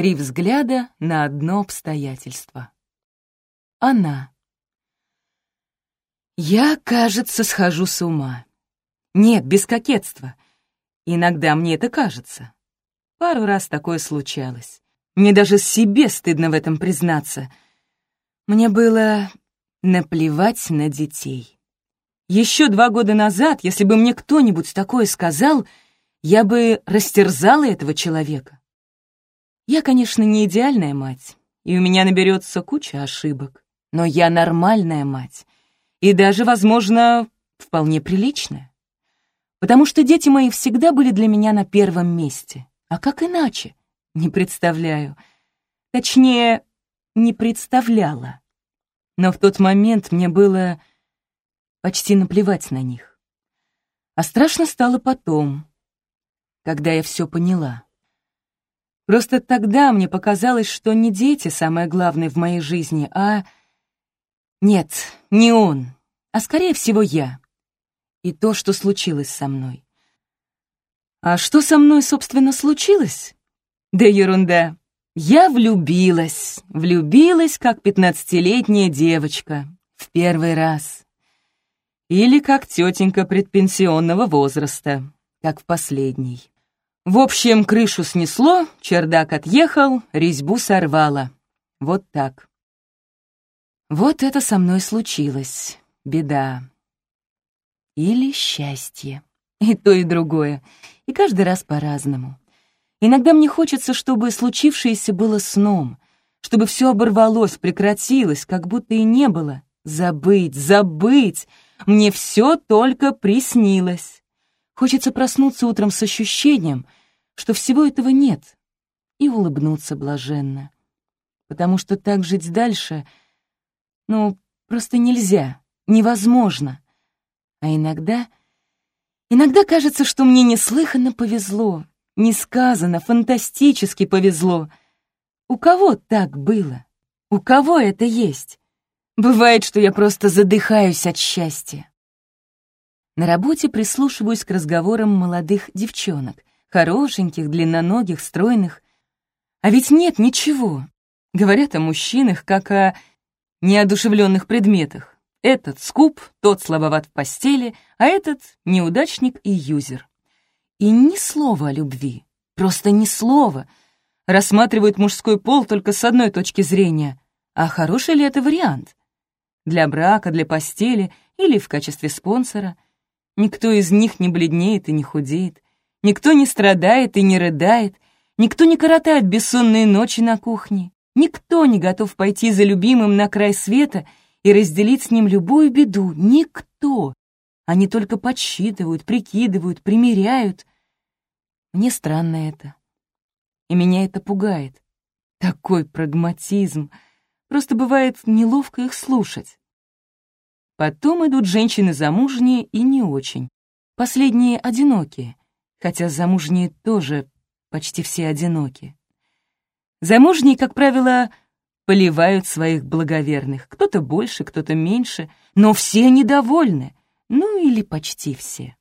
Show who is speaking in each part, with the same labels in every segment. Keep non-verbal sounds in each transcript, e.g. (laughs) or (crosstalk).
Speaker 1: Три взгляда на одно обстоятельство. Она. Я, кажется, схожу с ума. Нет, без кокетства. Иногда мне это кажется. Пару раз такое случалось. Мне даже себе стыдно в этом признаться. Мне было наплевать на детей. Еще два года назад, если бы мне кто-нибудь такое сказал, я бы растерзала этого человека. Я, конечно, не идеальная мать, и у меня наберется куча ошибок, но я нормальная мать, и даже, возможно, вполне приличная. Потому что дети мои всегда были для меня на первом месте. А как иначе? Не представляю. Точнее, не представляла. Но в тот момент мне было почти наплевать на них. А страшно стало потом, когда я все поняла. Просто тогда мне показалось, что не дети самое главное в моей жизни, а... Нет, не он, а скорее всего я. И то, что случилось со мной. А что со мной, собственно, случилось? Да ерунда. Я влюбилась, влюбилась, как пятнадцатилетняя девочка, в первый раз. Или как тетенька предпенсионного возраста, как в последний. В общем, крышу снесло, чердак отъехал, резьбу сорвало. Вот так. Вот это со мной случилось. Беда. Или счастье. И то, и другое. И каждый раз по-разному. Иногда мне хочется, чтобы случившееся было сном, чтобы все оборвалось, прекратилось, как будто и не было. Забыть, забыть. Мне все только приснилось. Хочется проснуться утром с ощущением, что всего этого нет, и улыбнуться блаженно. Потому что так жить дальше, ну, просто нельзя, невозможно. А иногда... Иногда кажется, что мне неслыханно повезло, несказанно, фантастически повезло. У кого так было? У кого это есть? Бывает, что я просто задыхаюсь от счастья. На работе прислушиваюсь к разговорам молодых девчонок, хорошеньких, длинноногих, стройных. А ведь нет ничего. Говорят о мужчинах, как о неодушевленных предметах. Этот скуп, тот слабоват в постели, а этот — неудачник и юзер. И ни слова о любви, просто ни слова. Рассматривают мужской пол только с одной точки зрения. А хороший ли это вариант? Для брака, для постели или в качестве спонсора — Никто из них не бледнеет и не худеет, никто не страдает и не рыдает, никто не коротает бессонные ночи на кухне, никто не готов пойти за любимым на край света и разделить с ним любую беду, никто. Они только подсчитывают, прикидывают, примеряют. Мне странно это. И меня это пугает. Такой прагматизм. Просто бывает неловко их слушать. Потом идут женщины замужние и не очень. Последние одинокие, хотя замужние тоже почти все одиноки. Замужние, как правило, поливают своих благоверных. Кто-то больше, кто-то меньше, но все недовольны. Ну или почти все.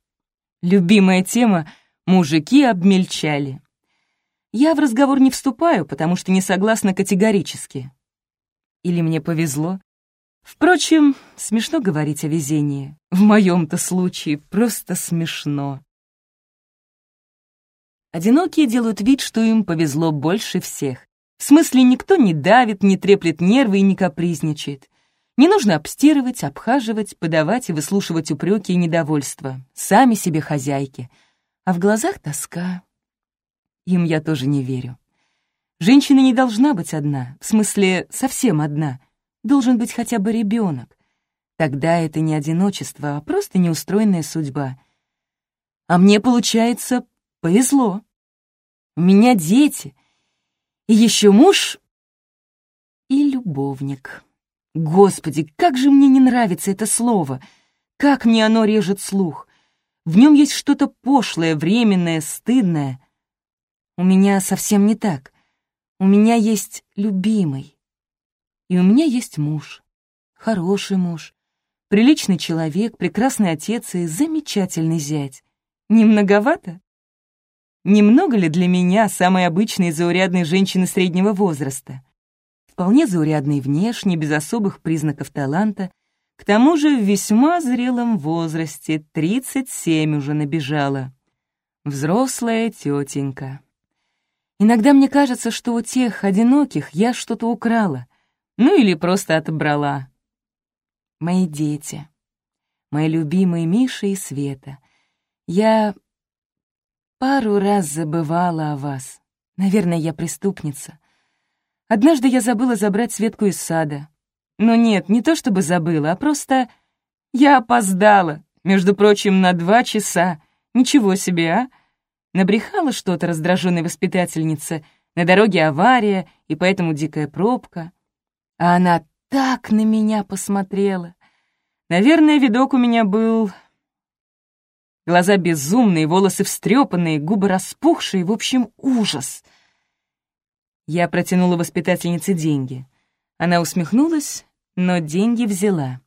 Speaker 1: Любимая тема «мужики обмельчали». Я в разговор не вступаю, потому что не согласна категорически. Или мне повезло, Впрочем, смешно говорить о везении. В моем-то случае просто смешно. Одинокие делают вид, что им повезло больше всех. В смысле, никто не давит, не треплет нервы и не капризничает. Не нужно обстирывать, обхаживать, подавать и выслушивать упреки и недовольства. Сами себе хозяйки. А в глазах тоска. Им я тоже не верю. Женщина не должна быть одна, в смысле, совсем одна — должен быть хотя бы ребенок. Тогда это не одиночество, а просто неустроенная судьба. А мне, получается, повезло. У меня дети, и еще муж и любовник. Господи, как же мне не нравится это слово! Как мне оно режет слух! В нем есть что-то пошлое, временное, стыдное. У меня совсем не так. У меня есть любимый. И у меня есть муж. Хороший муж. Приличный человек, прекрасный отец и замечательный зять. Не многовато? Немного ли для меня самой обычной заурядной женщины среднего возраста? Вполне заурядной внешне, без особых признаков таланта, к тому же в весьма зрелом возрасте, 37 уже набежала. Взрослая тетенька. Иногда мне кажется, что у тех одиноких я что-то украла, ну или просто отобрала. Мои дети, мои любимые Миша и Света. Я пару раз забывала о вас. Наверное, я преступница. Однажды я забыла забрать Светку из сада. Но нет, не то чтобы забыла, а просто я опоздала, между прочим, на два часа. Ничего себе, а? Набрехала что-то раздраженной воспитательнице. На дороге авария, и поэтому дикая пробка. А она так на меня посмотрела. Наверное, видок у меня был... Глаза безумные, волосы встрепанные, губы распухшие, в общем, ужас. Я протянула воспитательнице деньги. Она усмехнулась, но деньги взяла.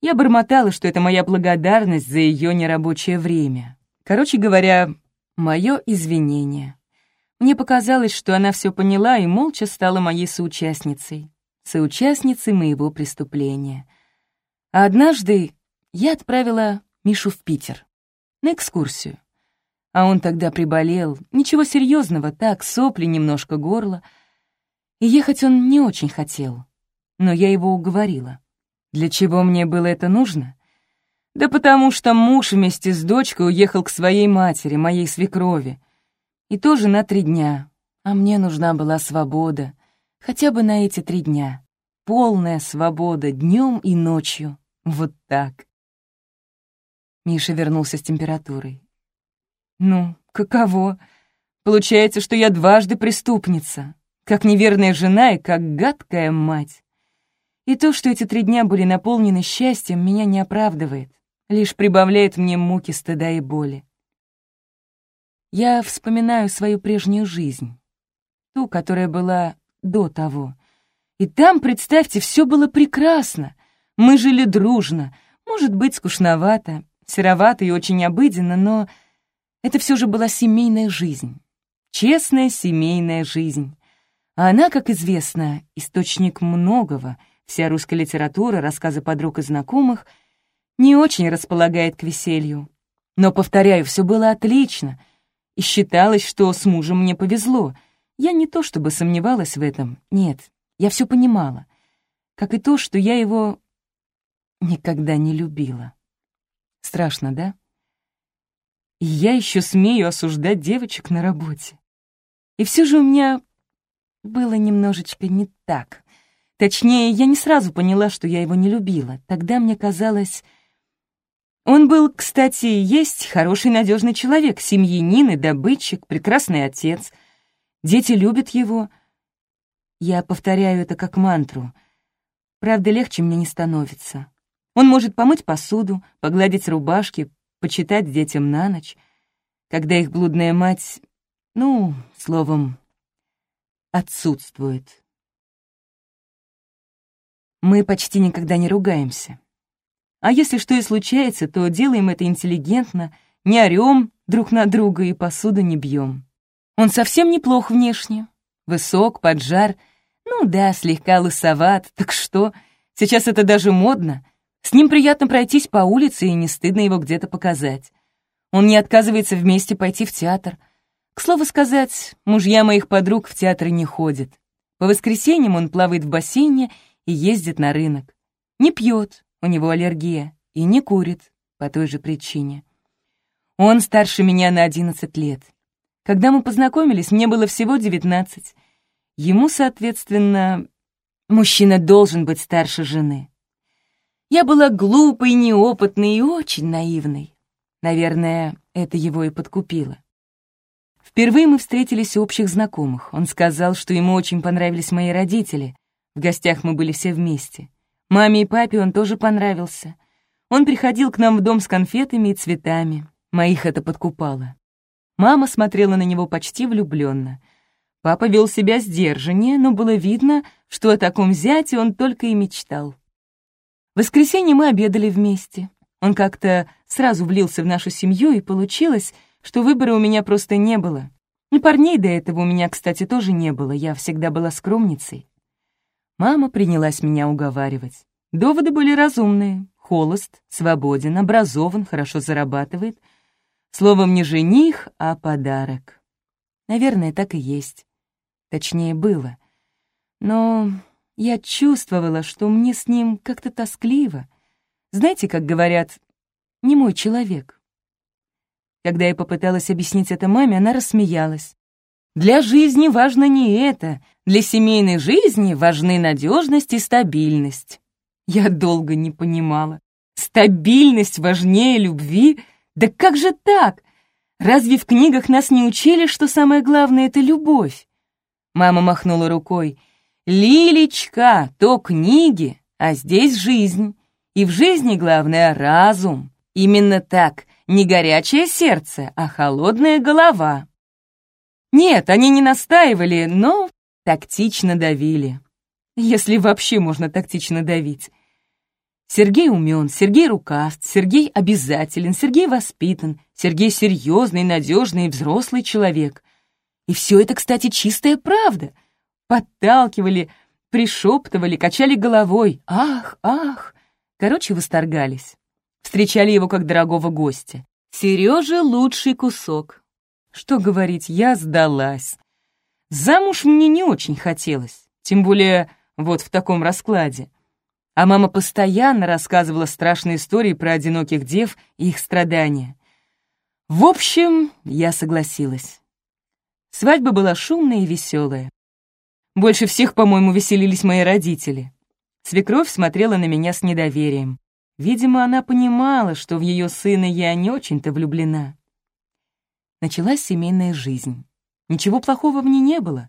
Speaker 1: Я бормотала, что это моя благодарность за ее нерабочее время. Короче говоря, Мое извинение. Мне показалось, что она все поняла и молча стала моей соучастницей. Соучастницей моего преступления. Однажды я отправила Мишу в Питер. На экскурсию. А он тогда приболел. Ничего серьезного, так, сопли, немножко горла. И ехать он не очень хотел. Но я его уговорила. Для чего мне было это нужно? Да потому что муж вместе с дочкой уехал к своей матери, моей свекрови. И тоже на три дня. А мне нужна была свобода. Хотя бы на эти три дня. Полная свобода днем и ночью. Вот так. Миша вернулся с температурой. «Ну, каково? Получается, что я дважды преступница, как неверная жена и как гадкая мать. И то, что эти три дня были наполнены счастьем, меня не оправдывает лишь прибавляет мне муки стыда и боли. Я вспоминаю свою прежнюю жизнь, ту, которая была до того. И там, представьте, все было прекрасно. Мы жили дружно, может быть, скучновато, серовато и очень обыденно, но это все же была семейная жизнь. Честная семейная жизнь. А она, как известно, источник многого. Вся русская литература, рассказы подруг и знакомых — не очень располагает к веселью. Но, повторяю, все было отлично, и считалось, что с мужем мне повезло. Я не то чтобы сомневалась в этом, нет, я все понимала, как и то, что я его никогда не любила. Страшно, да? И я еще смею осуждать девочек на работе. И все же у меня было немножечко не так. Точнее, я не сразу поняла, что я его не любила. Тогда мне казалось, он был, кстати, есть хороший надежный человек, семьянин и добытчик, прекрасный отец. Дети любят его. Я повторяю это как мантру. Правда, легче мне не становится. Он может помыть посуду, погладить рубашки, почитать детям на ночь, когда их блудная мать, ну, словом, отсутствует. Мы почти никогда не ругаемся. А если что и случается, то делаем это интеллигентно, не орём друг на друга и посуду не бьем. Он совсем неплох внешне. Высок, поджар. Ну да, слегка лысоват. Так что? Сейчас это даже модно. С ним приятно пройтись по улице, и не стыдно его где-то показать. Он не отказывается вместе пойти в театр. К слову сказать, мужья моих подруг в театр не ходят. По воскресеньям он плавает в бассейне и ездит на рынок. Не пьет, у него аллергия, и не курит по той же причине. Он старше меня на 11 лет. Когда мы познакомились, мне было всего 19. Ему, соответственно, мужчина должен быть старше жены. Я была глупой, неопытной и очень наивной. Наверное, это его и подкупило. Впервые мы встретились у общих знакомых. Он сказал, что ему очень понравились мои родители. В гостях мы были все вместе. Маме и папе он тоже понравился. Он приходил к нам в дом с конфетами и цветами. Моих это подкупало. Мама смотрела на него почти влюбленно. Папа вел себя сдержаннее, но было видно, что о таком зяте он только и мечтал. В воскресенье мы обедали вместе. Он как-то сразу влился в нашу семью, и получилось, что выбора у меня просто не было. И парней до этого у меня, кстати, тоже не было, я всегда была скромницей. Мама принялась меня уговаривать. Доводы были разумные. Холост, свободен, образован, хорошо зарабатывает. Словом, не жених, а подарок. Наверное, так и есть. Точнее, было. Но я чувствовала, что мне с ним как-то тоскливо. Знаете, как говорят, не мой человек. Когда я попыталась объяснить это маме, она рассмеялась. Для жизни важно не это. Для семейной жизни важны надежность и стабильность. Я долго не понимала. Стабильность важнее любви? Да как же так? Разве в книгах нас не учили, что самое главное — это любовь? Мама махнула рукой. «Лилечка, то книги, а здесь жизнь. И в жизни главное — разум. Именно так, не горячее сердце, а холодная голова». Нет, они не настаивали, но тактично давили. Если вообще можно тактично давить. Сергей умен, Сергей рукаст, Сергей обязателен, Сергей воспитан, Сергей серьезный, надежный, взрослый человек. И все это, кстати, чистая правда. Подталкивали, пришептывали, качали головой. Ах, ах. Короче, восторгались. Встречали его как дорогого гостя. Сережа лучший кусок. Что говорить, я сдалась. Замуж мне не очень хотелось, тем более вот в таком раскладе. А мама постоянно рассказывала страшные истории про одиноких дев и их страдания. В общем, я согласилась. Свадьба была шумная и веселая. Больше всех, по-моему, веселились мои родители. Свекровь смотрела на меня с недоверием. Видимо, она понимала, что в ее сына я не очень-то влюблена. Началась семейная жизнь. Ничего плохого в ней не было.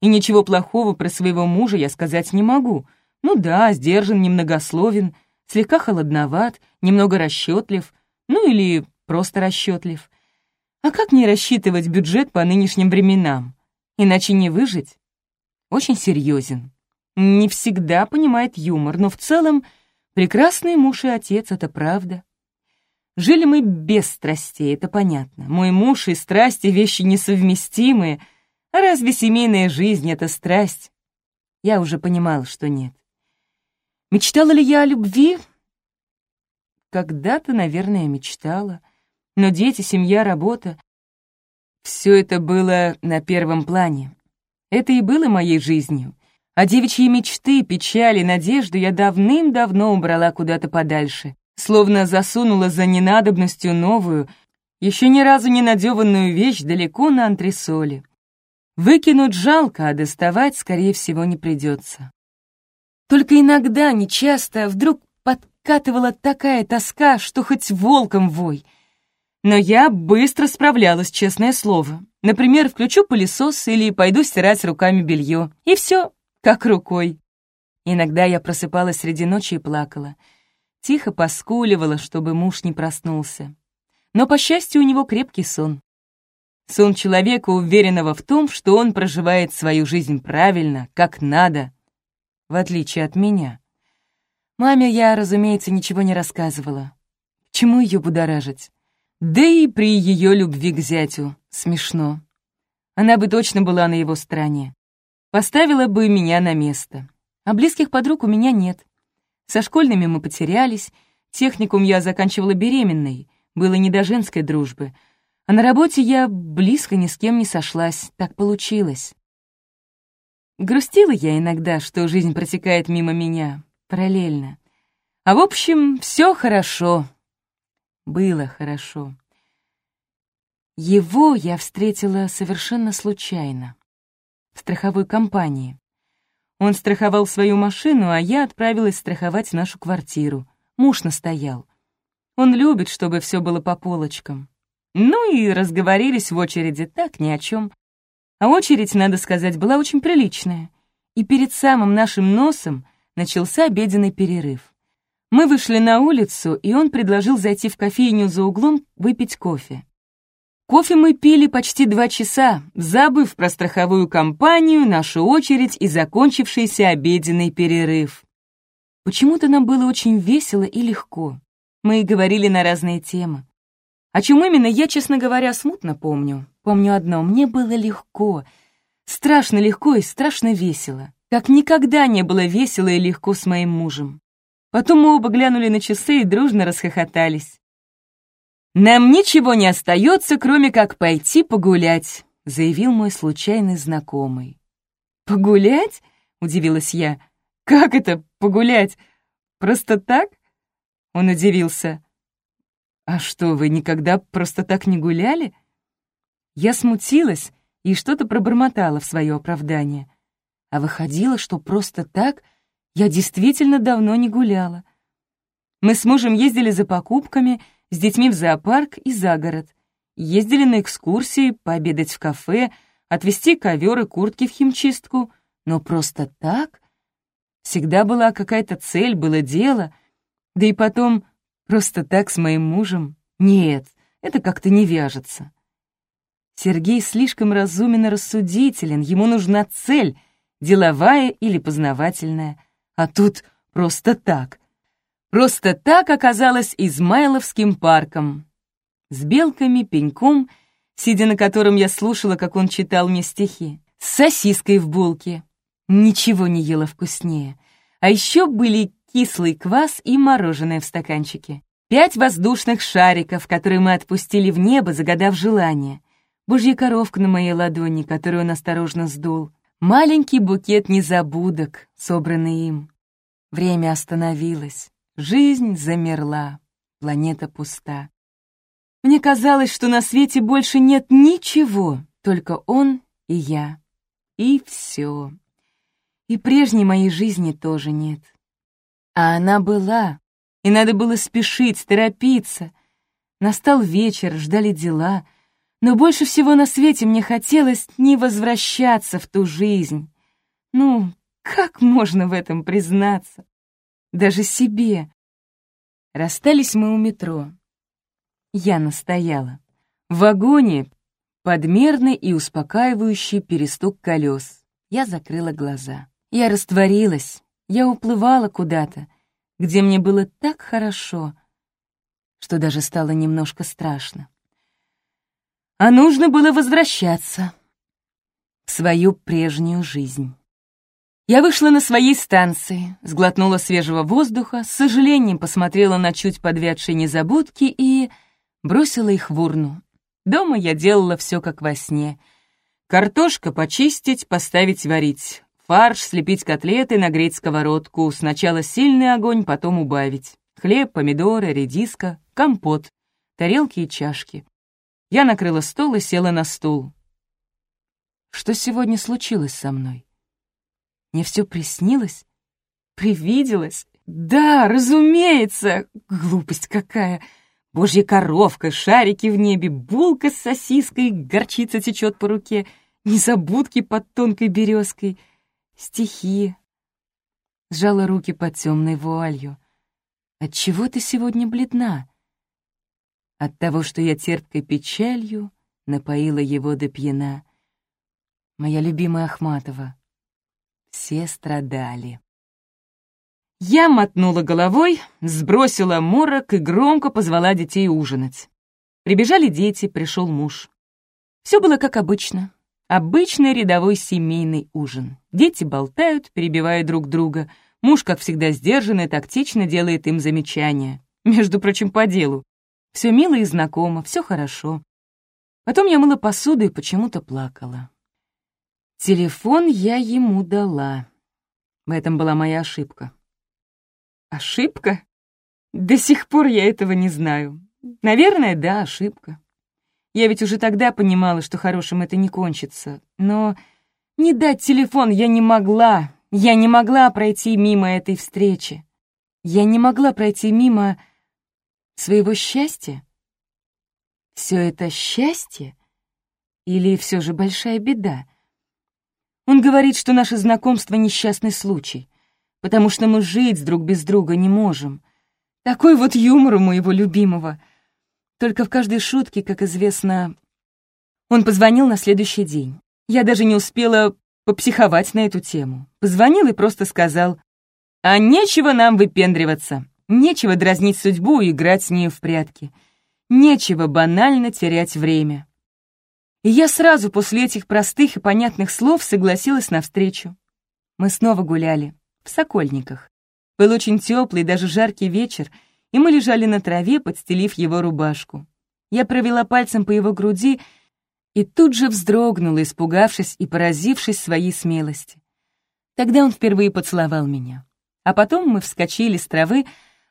Speaker 1: И ничего плохого про своего мужа я сказать не могу. Ну да, сдержан, немногословен, слегка холодноват, немного расчетлив, ну или просто расчетлив. А как не рассчитывать бюджет по нынешним временам? Иначе не выжить. Очень серьезен. Не всегда понимает юмор, но в целом прекрасный муж и отец — это правда. Жили мы без страстей, это понятно. Мой муж и страсти — вещи несовместимые. А разве семейная жизнь — это страсть? Я уже понимала, что нет. Мечтала ли я о любви? Когда-то, наверное, мечтала. Но дети, семья, работа — все это было на первом плане. Это и было моей жизнью. А девичьи мечты, печали, надежду я давным-давно убрала куда-то подальше, словно засунула за ненадобностью новую, еще ни разу не надеванную вещь далеко на антресоле. Выкинуть жалко, а доставать, скорее всего, не придется. Только иногда, нечасто, вдруг подкатывала такая тоска, что хоть волком вой — но я быстро справлялась, честное слово. Например, включу пылесос или пойду стирать руками белье. И все, как рукой. Иногда я просыпалась среди ночи и плакала. Тихо поскуливала, чтобы муж не проснулся. Но, по счастью, у него крепкий сон. Сон человека, уверенного в том, что он проживает свою жизнь правильно, как надо, в отличие от меня. Маме я, разумеется, ничего не рассказывала. чему ее будоражить? Да и при ее любви к зятю смешно. Она бы точно была на его стороне. Поставила бы меня на место. А близких подруг у меня нет. Со школьными мы потерялись, техникум я заканчивала беременной, было не до женской дружбы. А на работе я близко ни с кем не сошлась, так получилось. Грустила я иногда, что жизнь протекает мимо меня, параллельно. А в общем, все хорошо, было хорошо. Его я встретила совершенно случайно. В страховой компании. Он страховал свою машину, а я отправилась страховать нашу квартиру. Муж настоял. Он любит, чтобы все было по полочкам. Ну и разговорились в очереди так ни о чем. А очередь, надо сказать, была очень приличная. И перед самым нашим носом начался обеденный перерыв. Мы вышли на улицу, и он предложил зайти в кофейню за углом выпить кофе. Кофе мы пили почти два часа, забыв про страховую компанию, нашу очередь и закончившийся обеденный перерыв. Почему-то нам было очень весело и легко. Мы говорили на разные темы. О чем именно, я, честно говоря, смутно помню. Помню одно, мне было легко, страшно легко и страшно весело. Как никогда не было весело и легко с моим мужем. Потом мы оба глянули на часы и дружно расхохотались. «Нам ничего не остается, кроме как пойти погулять», — заявил мой случайный знакомый. «Погулять?» — удивилась я. «Как это погулять? Просто так?» Он удивился. «А что, вы никогда просто так не гуляли?» Я смутилась и что-то пробормотала в свое оправдание. А выходило, что просто так я действительно давно не гуляла. Мы с мужем ездили за покупками, с детьми в зоопарк и за город. Ездили на экскурсии, пообедать в кафе, отвезти ковер и куртки в химчистку. Но просто так? Всегда была какая-то цель, было дело. Да и потом, просто так с моим мужем? Нет, это как-то не вяжется. Сергей слишком разумен и рассудителен, ему нужна цель, деловая или познавательная. А тут просто так. Просто так оказалось Измайловским парком. С белками, пеньком, сидя на котором я слушала, как он читал мне стихи. С сосиской в булке. Ничего не ела вкуснее. А еще были кислый квас и мороженое в стаканчике. Пять воздушных шариков, которые мы отпустили в небо, загадав желание. Божья коровка на моей ладони, которую он осторожно сдул. Маленький букет незабудок, собранный им. Время остановилось, жизнь замерла, планета пуста. Мне казалось, что на свете больше нет ничего, только он и я. И все. И прежней моей жизни тоже нет. А она была, и надо было спешить, торопиться. Настал вечер, ждали дела — но больше всего на свете мне хотелось не возвращаться в ту жизнь. Ну, как можно в этом признаться? Даже себе. Расстались мы у метро. Я настояла. В вагоне подмерный и успокаивающий перестук колес. Я закрыла глаза. Я растворилась. Я уплывала куда-то, где мне было так хорошо, что даже стало немножко страшно. А нужно было возвращаться в свою прежнюю жизнь. Я вышла на своей станции, сглотнула свежего воздуха, с сожалением посмотрела на чуть подвядшие незабудки и бросила их в урну. Дома я делала все как во сне. Картошка почистить, поставить варить. Фарш, слепить котлеты, нагреть сковородку. Сначала сильный огонь, потом убавить. Хлеб, помидоры, редиска, компот, тарелки и чашки. Я накрыла стол и села на стул. Что сегодня случилось со мной? Мне все приснилось? Привиделось? Да, разумеется! Глупость какая! Божья коровка, шарики в небе, булка с сосиской, горчица течет по руке, незабудки под тонкой березкой, стихи. Сжала руки под темной вуалью. Отчего ты сегодня бледна? От того, что я терпкой печалью напоила его до пьяна. Моя любимая Ахматова. Все страдали. Я мотнула головой, сбросила морок и громко позвала детей ужинать. Прибежали дети, пришел муж. Все было как обычно. Обычный рядовой семейный ужин. Дети болтают, перебивая друг друга. Муж, как всегда, сдержанно и тактично делает им замечания. Между прочим, по делу. Все мило и знакомо, все хорошо. Потом я мыла посуду и почему-то плакала. Телефон я ему дала. В этом была моя ошибка. Ошибка? До сих пор я этого не знаю. Наверное, да, ошибка. Я ведь уже тогда понимала, что хорошим это не кончится. Но не дать телефон я не могла. Я не могла пройти мимо этой встречи. Я не могла пройти мимо своего счастья? Все это счастье? Или все же большая беда? Он говорит, что наше знакомство — несчастный случай, потому что мы жить друг без друга не можем. Такой вот юмор у моего любимого. Только в каждой шутке, как известно... Он позвонил на следующий день. Я даже не успела попсиховать на эту тему. Позвонил и просто сказал, «А нечего нам выпендриваться. Нечего дразнить судьбу и играть с ней в прятки. нечего банально терять время. И я сразу после этих простых и понятных слов согласилась на встречу. Мы снова гуляли, в Сокольниках. Был очень теплый, даже жаркий вечер, и мы лежали на траве, подстелив его рубашку. Я провела пальцем по его груди и тут же вздрогнула, испугавшись и поразившись своей смелости. Тогда он впервые поцеловал меня. А потом мы вскочили с травы,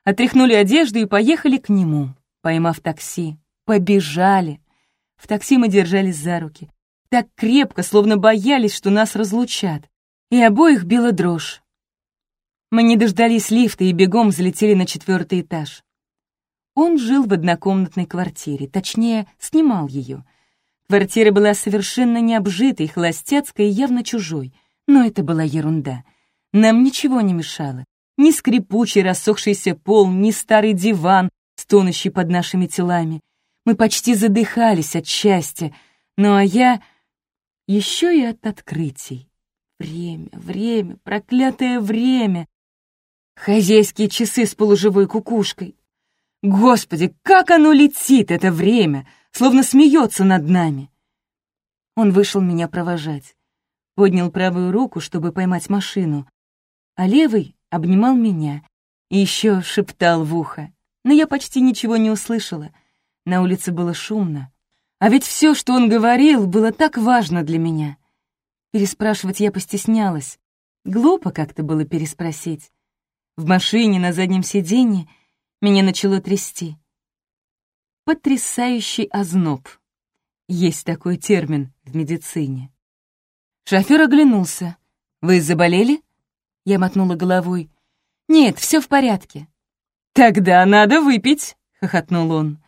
Speaker 1: отряхнули одежду и поехали к нему, поймав такси. Побежали. В такси мы держались за руки. Так крепко, словно боялись, что нас разлучат. И обоих била дрожь. Мы не дождались лифта и бегом взлетели на четвертый этаж. Он жил в однокомнатной квартире, точнее, снимал ее. Квартира была совершенно необжитой, холостяцкой и явно чужой, но это была ерунда. Нам ничего не мешало. Ни скрипучий рассохшийся пол, ни старый диван, стонущий под нашими телами. Мы почти задыхались от счастья, ну а я еще и от открытий. Время, время, проклятое время. Хозяйские часы с полуживой кукушкой. Господи, как оно летит, это время, словно смеется над нами. Он вышел меня провожать. Поднял правую руку, чтобы поймать машину, а левый обнимал меня и еще шептал в ухо. Но я почти ничего не услышала. На улице было шумно. А ведь все, что он говорил, было так важно для меня. Переспрашивать я постеснялась. Глупо как-то было переспросить. В машине на заднем сиденье меня начало трясти. Потрясающий озноб. Есть такой термин в медицине. Шофер оглянулся. «Вы заболели?» Я мотнула головой. «Нет, все в порядке». «Тогда надо выпить», — хохотнул он.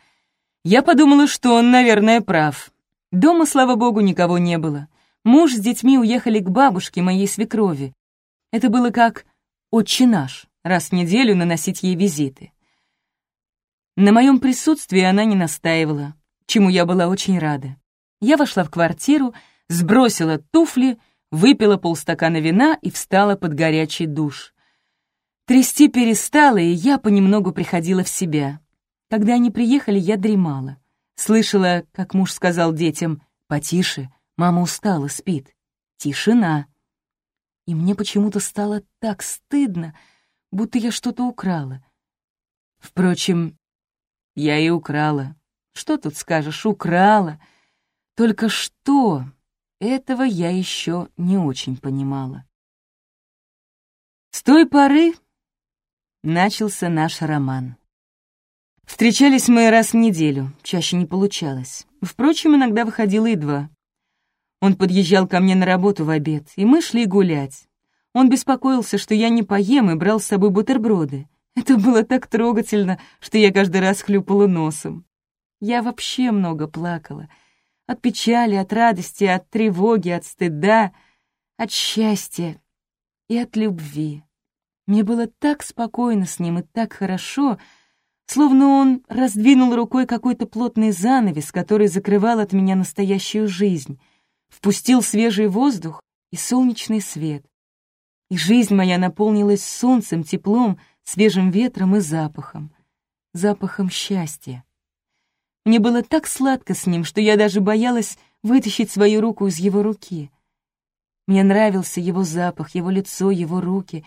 Speaker 1: Я подумала, что он, наверное, прав. Дома, слава богу, никого не было. Муж с детьми уехали к бабушке моей свекрови. Это было как «отче наш» раз в неделю наносить ей визиты. На моем присутствии она не настаивала, чему я была очень рада. Я вошла в квартиру, сбросила туфли, выпила полстакана вина и встала под горячий душ. Трясти перестала, и я понемногу приходила в себя. Когда они приехали, я дремала. Слышала, как муж сказал детям, «Потише, мама устала, спит». Тишина. И мне почему-то стало так стыдно, будто я что-то украла. Впрочем, я и украла. Что тут скажешь, украла. Только что, этого я еще не очень понимала. С той поры начался наш роман. Встречались мы раз в неделю, чаще не получалось. Впрочем, иногда выходило и два. Он подъезжал ко мне на работу в обед, и мы шли гулять. Он беспокоился, что я не поем, и брал с собой бутерброды. Это было так трогательно, что я каждый раз хлюпала носом. Я вообще много плакала. От печали, от радости, от тревоги, от стыда, от счастья и от любви. Мне было так спокойно с ним и так хорошо, словно он раздвинул рукой какой-то плотный занавес, который закрывал от меня настоящую жизнь, впустил свежий воздух и солнечный свет и жизнь моя наполнилась солнцем, теплом, свежим ветром и запахом. Запахом счастья. Мне было так сладко с ним, что я даже боялась вытащить свою руку из его руки. Мне нравился его запах, его лицо, его руки.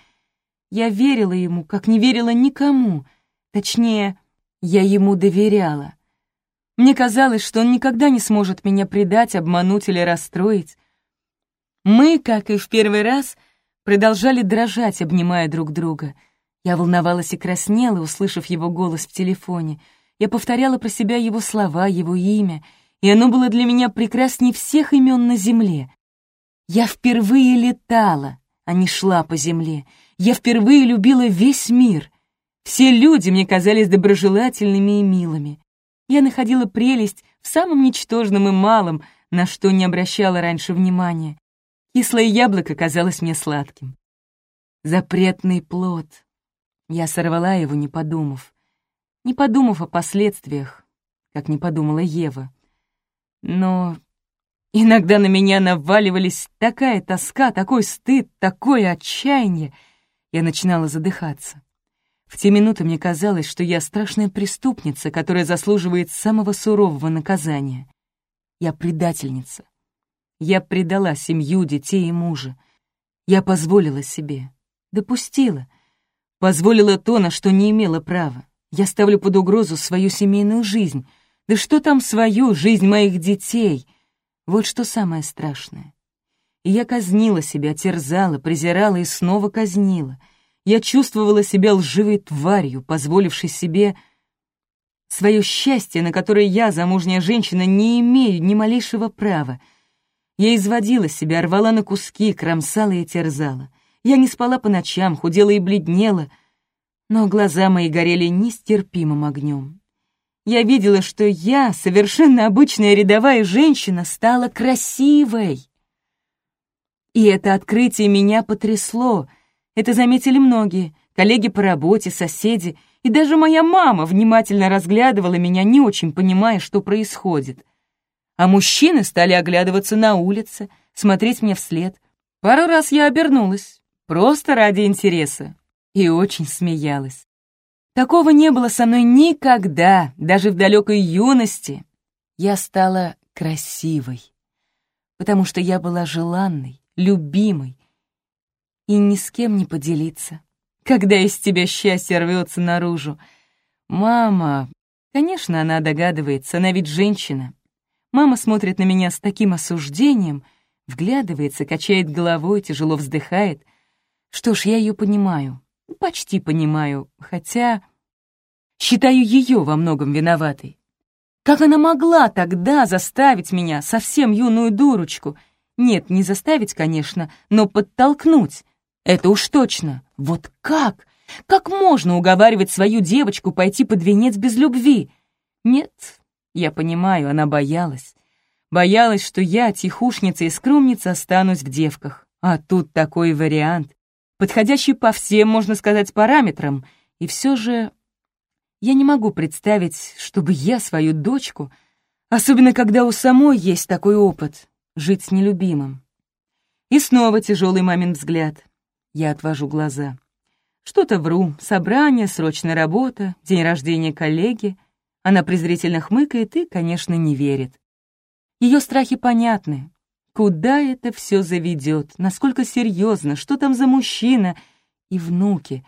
Speaker 1: Я верила ему, как не верила никому. Точнее, я ему доверяла. Мне казалось, что он никогда не сможет меня предать, обмануть или расстроить. Мы, как и в первый раз, — продолжали дрожать, обнимая друг друга. Я волновалась и краснела, услышав его голос в телефоне. Я повторяла про себя его слова, его имя, и оно было для меня прекрасней всех имен на земле. Я впервые летала, а не шла по земле. Я впервые любила весь мир. Все люди мне казались доброжелательными и милыми. Я находила прелесть в самом ничтожном и малом, на что не обращала раньше внимания. Кислое яблоко казалось мне сладким. Запретный плод. Я сорвала его, не подумав. Не подумав о последствиях, как не подумала Ева. Но иногда на меня наваливались такая тоска, такой стыд, такое отчаяние. Я начинала задыхаться. В те минуты мне казалось, что я страшная преступница, которая заслуживает самого сурового наказания. Я предательница. Я предала семью, детей и мужа. Я позволила себе, допустила, позволила то, на что не имела права. Я ставлю под угрозу свою семейную жизнь. Да что там свою, жизнь моих детей? Вот что самое страшное. И я казнила себя, терзала, презирала и снова казнила. Я чувствовала себя лживой тварью, позволившей себе свое счастье, на которое я, замужняя женщина, не имею ни малейшего права. Я изводила себя, рвала на куски, кромсала и терзала. Я не спала по ночам, худела и бледнела — но глаза мои горели нестерпимым огнем. Я видела, что я, совершенно обычная рядовая женщина, стала красивой. И это открытие меня потрясло. Это заметили многие, коллеги по работе, соседи, и даже моя мама внимательно разглядывала меня, не очень понимая, что происходит. А мужчины стали оглядываться на улице, смотреть мне вслед. Пару раз я обернулась, просто ради интереса и очень смеялась. Такого не было со мной никогда, даже в далекой юности. Я стала красивой, потому что я была желанной, любимой, и ни с кем не поделиться, когда из тебя счастье рвется наружу. Мама, конечно, она догадывается, она ведь женщина. Мама смотрит на меня с таким осуждением, вглядывается, качает головой, тяжело вздыхает. Что ж, я ее понимаю. Почти понимаю, хотя считаю ее во многом виноватой. Как она могла тогда заставить меня, совсем юную дурочку? Нет, не заставить, конечно, но подтолкнуть. Это уж точно. Вот как? Как можно уговаривать свою девочку пойти под венец без любви? Нет, я понимаю, она боялась. Боялась, что я, тихушница и скромница, останусь в девках. А тут такой вариант подходящий по всем, можно сказать, параметрам, и все же я не могу представить, чтобы я свою дочку, особенно когда у самой есть такой опыт, жить с нелюбимым. И снова тяжелый мамин взгляд. Я отвожу глаза. Что-то вру, собрание, срочная работа, день рождения коллеги. Она презрительно хмыкает и, конечно, не верит. Ее страхи понятны, Куда это все заведет? Насколько серьезно? Что там за мужчина? И внуки.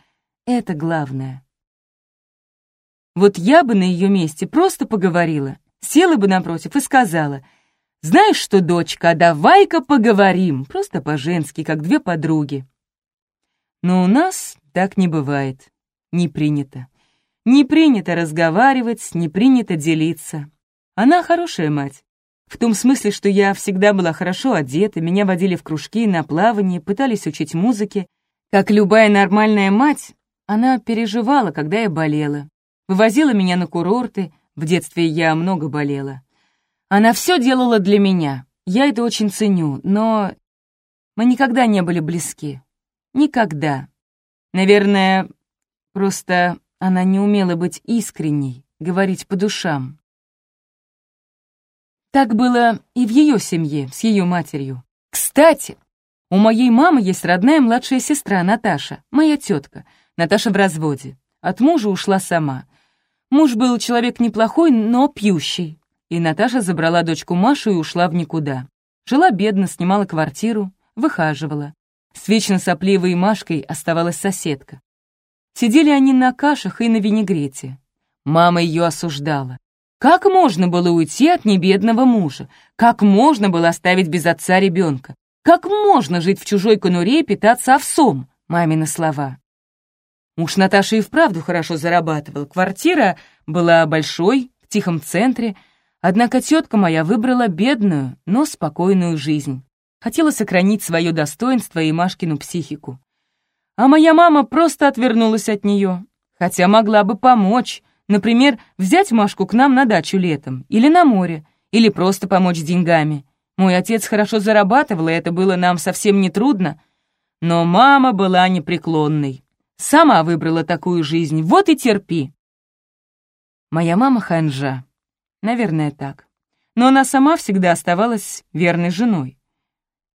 Speaker 1: Это главное. Вот я бы на ее месте просто поговорила, села бы напротив и сказала, «Знаешь что, дочка, давай-ка поговорим, просто по-женски, как две подруги». Но у нас так не бывает, не принято. Не принято разговаривать, не принято делиться. Она хорошая мать, в том смысле, что я всегда была хорошо одета, меня водили в кружки, на плавание, пытались учить музыке. Как любая нормальная мать, она переживала, когда я болела. Вывозила меня на курорты, в детстве я много болела. Она все делала для меня, я это очень ценю, но мы никогда не были близки. Никогда. Наверное, просто она не умела быть искренней, говорить по душам. Так было и в ее семье, с ее матерью. Кстати, у моей мамы есть родная младшая сестра Наташа, моя тетка. Наташа в разводе. От мужа ушла сама. Муж был человек неплохой, но пьющий. И Наташа забрала дочку Машу и ушла в никуда. Жила бедно, снимала квартиру, выхаживала. С вечно сопливой Машкой оставалась соседка. Сидели они на кашах и на винегрете. Мама ее осуждала. Как можно было уйти от небедного мужа? Как можно было оставить без отца ребенка? Как можно жить в чужой конуре и питаться овсом? Мамины слова. Муж Наташи и вправду хорошо зарабатывал. Квартира была большой, в тихом центре, однако тетка моя выбрала бедную, но спокойную жизнь. Хотела сохранить свое достоинство и Машкину психику. А моя мама просто отвернулась от нее, хотя могла бы помочь, Например, взять Машку к нам на дачу летом, или на море, или просто помочь деньгами. Мой отец хорошо зарабатывал, и это было нам совсем не трудно. Но мама была непреклонной. Сама выбрала такую жизнь, вот и терпи. Моя мама ханжа. Наверное, так. Но она сама всегда оставалась верной женой.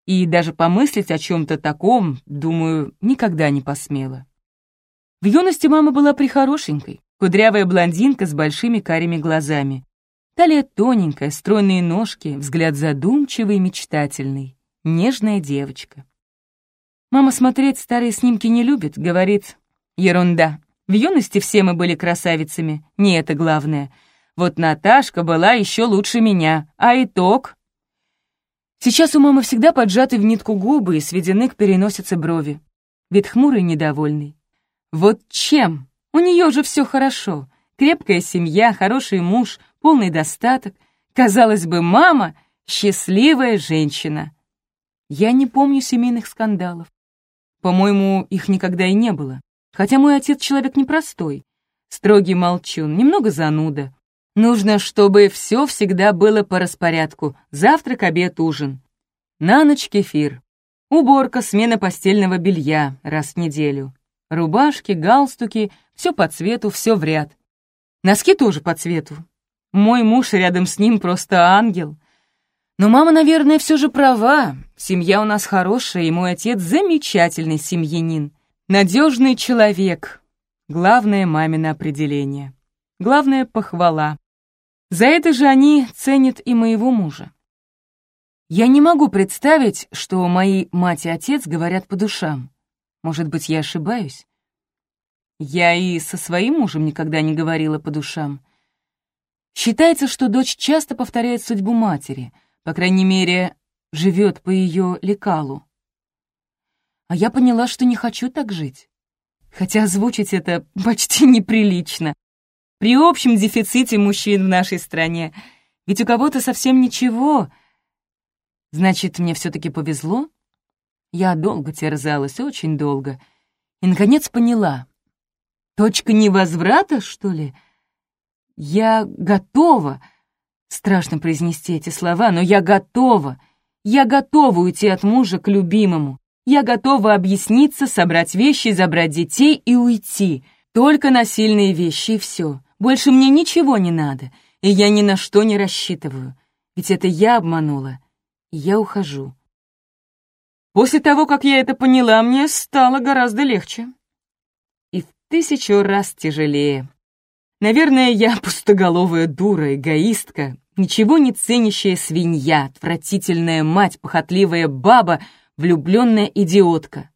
Speaker 1: И даже помыслить о чем-то таком, думаю, никогда не посмела. В юности мама была прихорошенькой, кудрявая блондинка с большими карими глазами. Талия тоненькая, стройные ножки, взгляд задумчивый и мечтательный. Нежная девочка. Мама смотреть старые снимки не любит, говорит, ерунда. В юности все мы были красавицами, не это главное. Вот Наташка была еще лучше меня, а итог... Сейчас у мамы всегда поджаты в нитку губы и сведены к переносице брови. Вид хмурый недовольный. Вот чем? У нее же все хорошо. Крепкая семья, хороший муж, полный достаток. Казалось бы, мама — счастливая женщина. Я не помню семейных скандалов. По-моему, их никогда и не было. Хотя мой отец человек непростой. Строгий молчун, немного зануда. Нужно, чтобы все всегда было по распорядку. Завтрак, обед, ужин. На ночь кефир. Уборка, смена постельного белья раз в неделю. Рубашки, галстуки, все по цвету, все в ряд. Носки тоже по цвету. Мой муж рядом с ним просто ангел. Но мама, наверное, все же права. Семья у нас хорошая, и мой отец замечательный семьянин. Надежный человек. Главное мамино определение. Главное — похвала. За это же они ценят и моего мужа. Я не могу представить, что мои мать и отец говорят по душам. Может быть, я ошибаюсь? Я и со своим мужем никогда не говорила по душам. Считается, что дочь часто повторяет судьбу матери, по крайней мере, живет по ее лекалу. А я поняла, что не хочу так жить. Хотя озвучить это (laughs) почти неприлично. При общем дефиците мужчин в нашей стране. Ведь у кого-то совсем ничего. Значит, мне все таки повезло? Я долго терзалась, очень долго. И, наконец, поняла. Точка невозврата, что ли? Я готова. Страшно произнести эти слова, но я готова. Я готова уйти от мужа к любимому. Я готова объясниться, собрать вещи, забрать детей и уйти. Только насильные вещи и все. Больше мне ничего не надо, и я ни на что не рассчитываю. Ведь это я обманула, и я ухожу. После того, как я это поняла, мне стало гораздо легче. И в тысячу раз тяжелее. Наверное, я (laughs) пустоголовая дура, эгоистка, ничего не ценящая свинья, отвратительная мать, похотливая баба, влюбленная идиотка.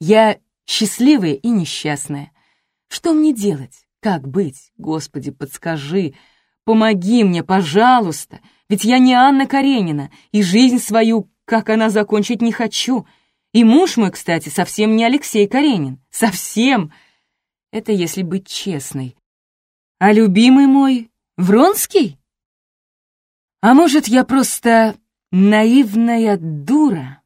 Speaker 1: Я счастливая и несчастная. Что мне делать? Как быть? Господи, подскажи. Помоги мне, пожалуйста. Ведь я не Анна Каренина, и жизнь свою как она закончить не хочу. И муж мой, кстати, совсем не Алексей Каренин. Совсем. Это если быть честной. А любимый мой Вронский? А может, я просто наивная дура?